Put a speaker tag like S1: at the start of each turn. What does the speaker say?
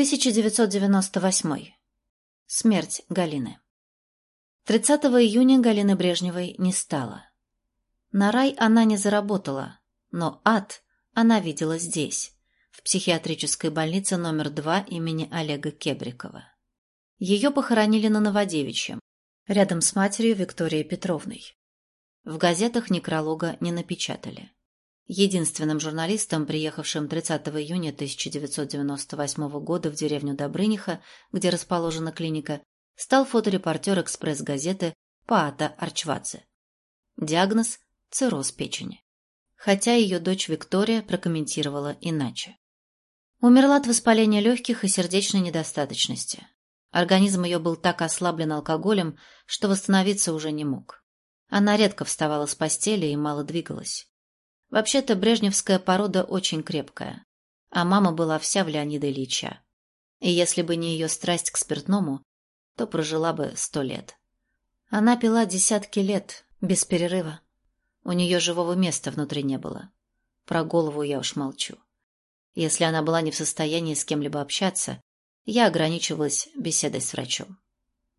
S1: 1998. Смерть Галины. 30 июня Галины Брежневой не стало. На рай она не заработала, но ад она видела здесь, в психиатрической больнице номер 2 имени Олега Кебрикова. Ее похоронили на Новодевичьем, рядом с матерью Викторией Петровной. В газетах некролога не напечатали. Единственным журналистом, приехавшим 30 июня 1998 года в деревню Добрыниха, где расположена клиника, стал фоторепортер «Экспресс-газеты» Паата Арчвадзе. Диагноз – цирроз печени. Хотя ее дочь Виктория прокомментировала иначе. Умерла от воспаления легких и сердечной недостаточности. Организм ее был так ослаблен алкоголем, что восстановиться уже не мог. Она редко вставала с постели и мало двигалась. Вообще-то брежневская порода очень крепкая, а мама была вся в Леонида Ильича. И если бы не ее страсть к спиртному, то прожила бы сто лет. Она пила десятки лет, без перерыва. У нее живого места внутри не было. Про голову я уж молчу. Если она была не в состоянии с кем-либо общаться, я ограничивалась беседой с врачом.